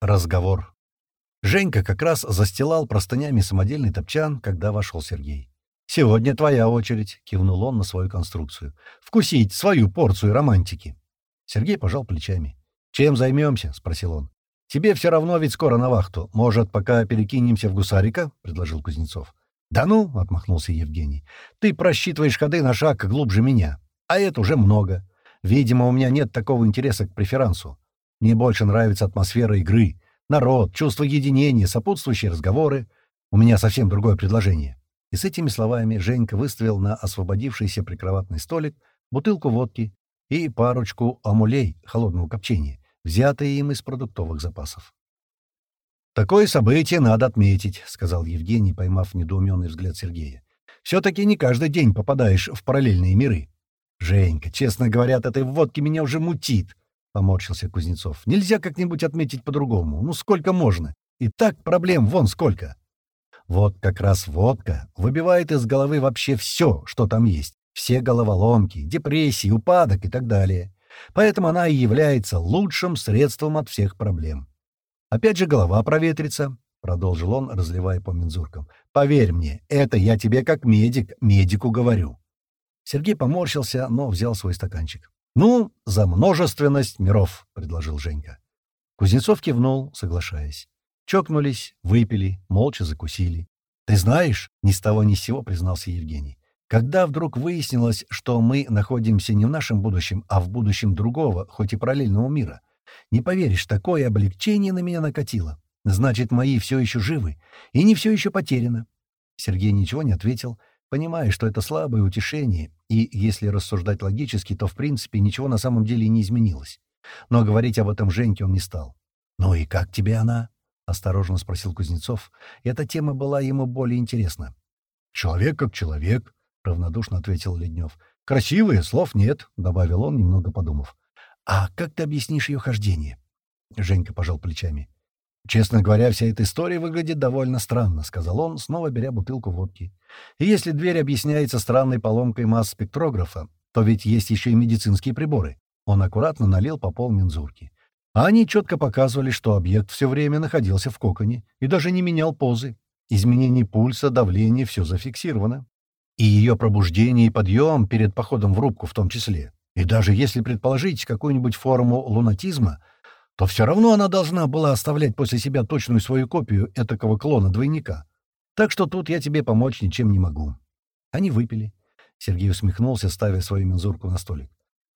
Разговор. Женька как раз застилал простынями самодельный топчан, когда вошел Сергей. «Сегодня твоя очередь», — кивнул он на свою конструкцию. «Вкусить свою порцию романтики». Сергей пожал плечами. «Чем займемся?» — спросил он. «Тебе все равно ведь скоро на вахту. Может, пока перекинемся в гусарика?» — предложил Кузнецов. «Да ну!» — отмахнулся Евгений. «Ты просчитываешь ходы на шаг глубже меня. А это уже много. Видимо, у меня нет такого интереса к преферансу. Мне больше нравится атмосфера игры, народ, чувство единения, сопутствующие разговоры. У меня совсем другое предложение». И с этими словами Женька выставил на освободившийся прикроватный столик бутылку водки и парочку амулей холодного копчения, взятые им из продуктовых запасов. «Такое событие надо отметить», — сказал Евгений, поймав недоуменный взгляд Сергея. «Все-таки не каждый день попадаешь в параллельные миры». «Женька, честно говоря, от этой водки меня уже мутит», — поморщился Кузнецов. «Нельзя как-нибудь отметить по-другому. Ну, сколько можно? И так проблем вон сколько». Вот как раз водка выбивает из головы вообще все, что там есть. Все головоломки, депрессии, упадок и так далее. Поэтому она и является лучшим средством от всех проблем. Опять же голова проветрится, — продолжил он, разливая по мензуркам. «Поверь мне, это я тебе как медик, медику говорю». Сергей поморщился, но взял свой стаканчик. «Ну, за множественность миров», — предложил Женька. Кузнецов кивнул, соглашаясь. Чокнулись, выпили, молча закусили. «Ты знаешь», — ни с того ни с сего признался Евгений, «когда вдруг выяснилось, что мы находимся не в нашем будущем, а в будущем другого, хоть и параллельного мира, не поверишь, такое облегчение на меня накатило. Значит, мои все еще живы, и не все еще потеряно». Сергей ничего не ответил, понимая, что это слабое утешение, и, если рассуждать логически, то, в принципе, ничего на самом деле не изменилось. Но говорить об этом Женьке он не стал. «Ну и как тебе она?» — осторожно спросил Кузнецов. Эта тема была ему более интересна. «Человек как человек», — равнодушно ответил Леднев. «Красивые, слов нет», — добавил он, немного подумав. «А как ты объяснишь ее хождение?» Женька пожал плечами. «Честно говоря, вся эта история выглядит довольно странно», — сказал он, снова беря бутылку водки. «И если дверь объясняется странной поломкой масс-спектрографа, то ведь есть еще и медицинские приборы». Он аккуратно налил по пол мензурки. А они четко показывали, что объект все время находился в коконе и даже не менял позы. Изменение пульса, давления — все зафиксировано. И ее пробуждение и подъем перед походом в рубку в том числе. И даже если предположить какую-нибудь форму лунатизма — то все равно она должна была оставлять после себя точную свою копию этакого клона-двойника. Так что тут я тебе помочь ничем не могу». Они выпили. Сергей усмехнулся, ставя свою мензурку на столик.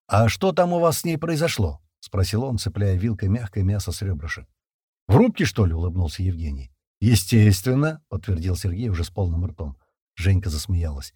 «А что там у вас с ней произошло?» — спросил он, цепляя вилкой мягкое мясо с ребрышек. «В рубке, что ли?» — улыбнулся Евгений. «Естественно», — подтвердил Сергей уже с полным ртом. Женька засмеялась.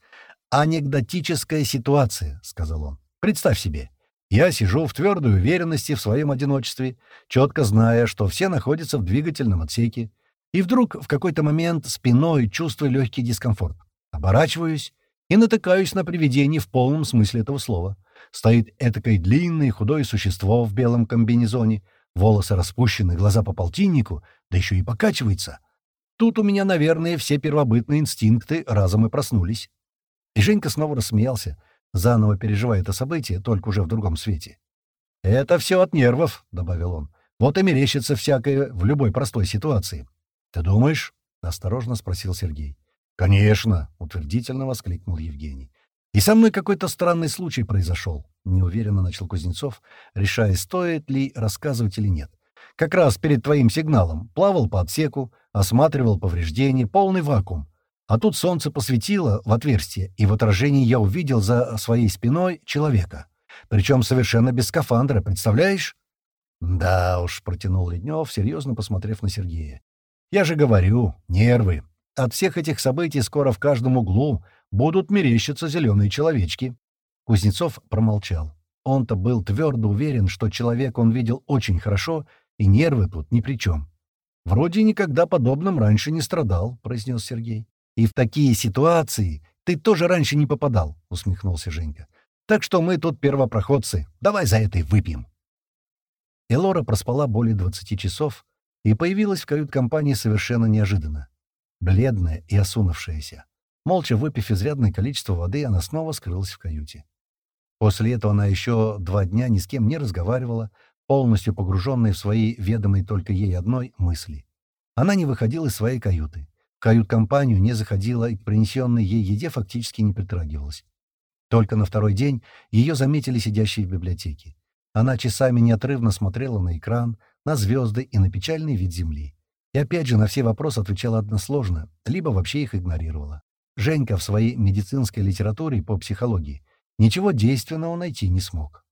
«Анекдотическая ситуация», — сказал он. «Представь себе, я сижу в твердой уверенности в своем одиночестве, четко зная, что все находятся в двигательном отсеке, и вдруг в какой-то момент спиной чувствую легкий дискомфорт. Оборачиваюсь и натыкаюсь на привидение в полном смысле этого слова. Стоит этакое длинное худое существо в белом комбинезоне, волосы распущены, глаза по полтиннику, да еще и покачивается. Тут у меня, наверное, все первобытные инстинкты разом и проснулись. И Женька снова рассмеялся, заново переживая это событие, только уже в другом свете. «Это все от нервов», — добавил он. «Вот и мерещится всякое в любой простой ситуации». «Ты думаешь?» — осторожно спросил Сергей. «Конечно», — утвердительно воскликнул Евгений. «И со мной какой-то странный случай произошел», — неуверенно начал Кузнецов, решая, стоит ли рассказывать или нет. «Как раз перед твоим сигналом плавал по отсеку, осматривал повреждения, полный вакуум. А тут солнце посветило в отверстие, и в отражении я увидел за своей спиной человека. Причем совершенно без скафандра, представляешь? «Да уж», — протянул Леднев, серьезно посмотрев на Сергея. «Я же говорю, нервы. От всех этих событий скоро в каждом углу будут мерещиться зеленые человечки». Кузнецов промолчал. Он-то был твердо уверен, что человек он видел очень хорошо, и нервы тут ни при чем. «Вроде никогда подобным раньше не страдал», — произнес Сергей. И в такие ситуации ты тоже раньше не попадал, — усмехнулся Женька. Так что мы тут первопроходцы. Давай за это и выпьем. Элора проспала более 20 часов и появилась в кают-компании совершенно неожиданно. Бледная и осунувшаяся. Молча выпив изрядное количество воды, она снова скрылась в каюте. После этого она еще два дня ни с кем не разговаривала, полностью погруженная в свои ведомые только ей одной мысли. Она не выходила из своей каюты. Кают-компанию не заходила и к принесенной ей еде фактически не притрагивалась. Только на второй день ее заметили сидящей в библиотеке. Она часами неотрывно смотрела на экран, на звезды и на печальный вид Земли. И опять же на все вопросы отвечала односложно, либо вообще их игнорировала. Женька в своей медицинской литературе по психологии ничего действенного найти не смог.